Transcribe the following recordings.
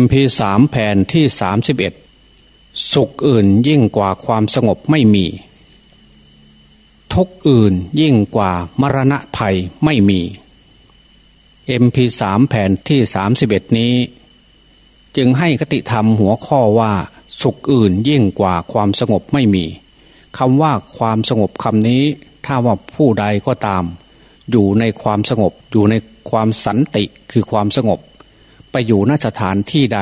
MP3 แผ่นที่ 31 สุขอื่นยิ่งกว่าความสงบไม่มี ทุกอื่นยิ่งกว่ามรณะภัยไม่มี MP3 แผ่นที่ 31 นี้ จึงให้คติธรรมหัวข้อว่า สุขอื่นยิ่งกว่าความสงบไม่มีคำว่าความสงบคำนี้ ถ้าว่าผู้ใดก็ตาม อยู่ในความสงบอยู่ในความสันติคือความสงบ ไปอยู่นสถานที่ใด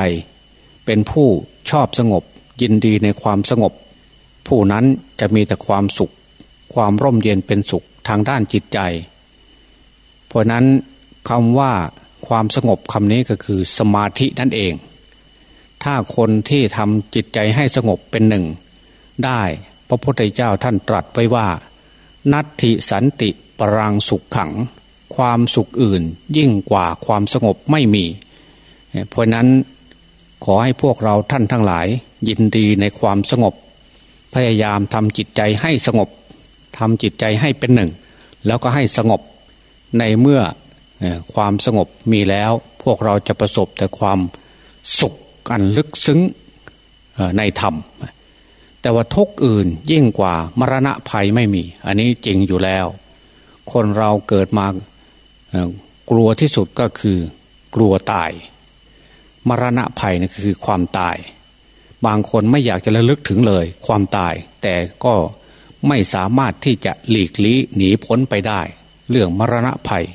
เป็นผู้ชอบสงบ ยินดีในความสงบ ผู้นั้นจะมีแต่ความสุข ความร่มเย็นเป็นสุขทางด้านจิตใจ เพราะนั้นคำว่าความสงบคำนี้ก็คือสมาธินั่นเอง ถ้าคนที่ทำจิตใจให้สงบเป็นหนึ่ง ได้พระพุทธเจ้าท่านตรัสไว้ว่า นัตถิสันติปรังสุขขัง ความสุขอื่นยิ่งกว่าความสงบไม่มี เพราะนั้นขอให้พวกเราท่านทั้งหลาย ยินดีในความสงบ พยายามทำจิตใจให้สงบทำจิตใจให้เป็นหนึ่ง แล้วก็ให้สงบในเมื่อความสงบมีแล้ว พวกเราจะประสบแต่ความสุขกันลึกซึ้งในธรรม แต่ว่าทุกอื่นยิ่งกว่ามรณะภัยไม่มี อันนี้จริงอยู่แล้ว คนเราเกิดมากลัวที่สุดก็คือกลัวตาย มรณะภัยนี่คือความตาย บางคนไม่อยากจะระลึกถึงเลย ความตาย แต่ก็ไม่สามารถที่จะหลีกลี่หนีพ้นไปได้ เรื่องมรณะภัย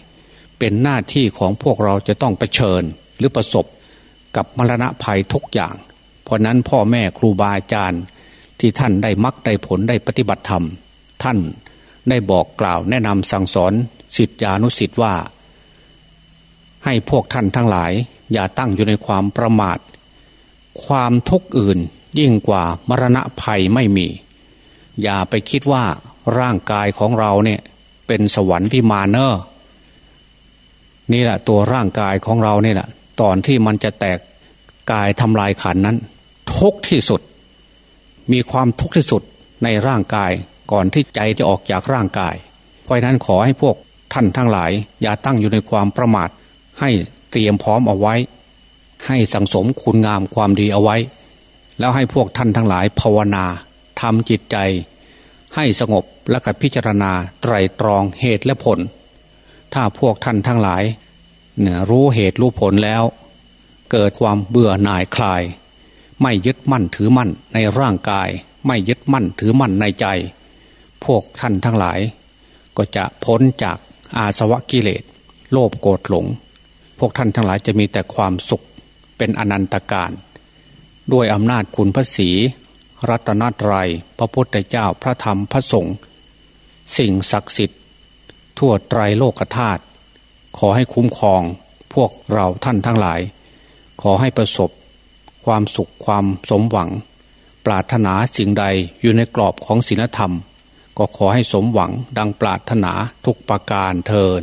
เป็นหน้าที่ของพวกเราจะต้องเผชิญหรือประสบกับมรณะภัยทุกอย่าง เพราะนั้นพ่อแม่ครูบาอาจารย์ที่ท่านได้มักได้ผลได้ปฏิบัติธรรม ท่านได้บอกกล่าวแนะนำสั่งสอนสิทธิานุสิทธิ์ว่า ให้พวกท่านทั้งหลาย อย่าตั้งอยู่ในความประมาท ความทุกข์อื่นยิ่งกว่ามรณะภัยไม่มี อย่าไปคิดว่าร่างกายของเราเนี่ยเป็นสวรรค์ที่มาเนอร์นี่แหละตัวร่างกายของเราเนี่ยแหละตอนที่มันจะแตกกายทำลายขันนั้น ทุกที่สุด มีความทุกข์ที่สุดในร่างกายก่อนที่ใจจะออกจากร่างกาย เพราะนั้นขอให้พวกท่านทั้งหลาย อย่าตั้งอยู่ในความประมาท ให้ เตรียมพร้อมเอาไว้ ให้สังสมคุณงามความดีเอาไว้ แล้วให้พวกท่านทั้งหลายภาวนาทำจิตใจ ให้สงบและกับพิจารณาไตรตรองเหตุและผล ถ้าพวกท่านทั้งหลายเนี่ยรู้เหตุรู้ผลแล้ว เกิดความเบื่อหน่ายคลาย ไม่ยึดมั่นถือมั่นในร่างกาย ไม่ยึดมั่นถือมั่นในใจ พวกท่านทั้งหลาย ก็จะพ้นจากอาสวะกิเลส โลภโกรธหลง พวกท่านทั้งหลายจะมีแต่ความสุขเป็นอนันตการด้วยอำนาจคุณพระศีรัตนตรยัยพระพุทธเจ้าพระธรรมพระสงฆ์สิ่งศักดิ์สิทธิ์ ทั่วไตรโลกธาตุขอให้คุ้มครองพวกเราท่านทั้งหลาย ขอให้ประสบความสุขความสมหวัง ปรารถนาสิ่งใดอยู่ในกรอบของศีลธรรม ก็ขอให้สมหวังดังปรารถนาทุกประการเทิน